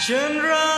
Chandra.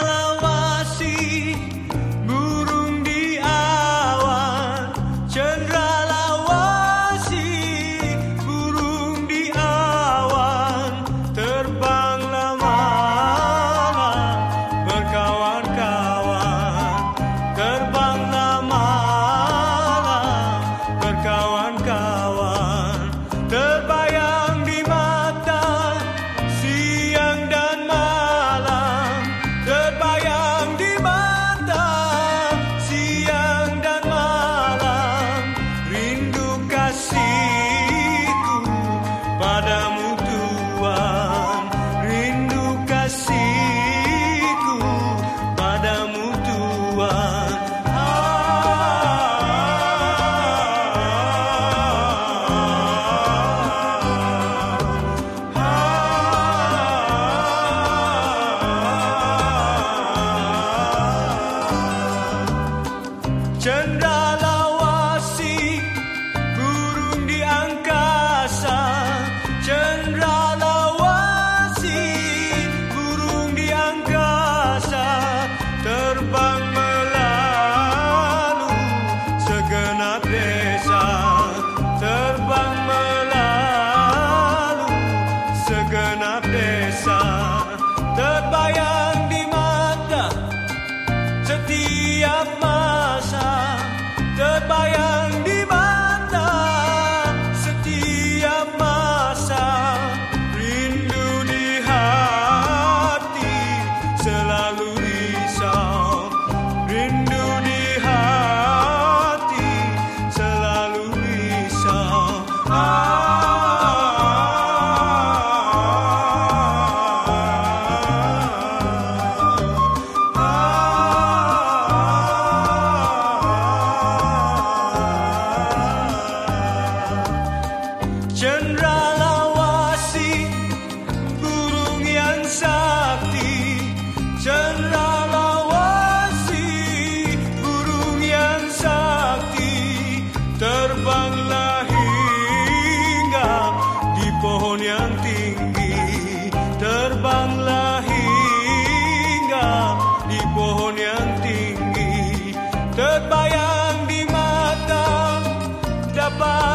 goodbye.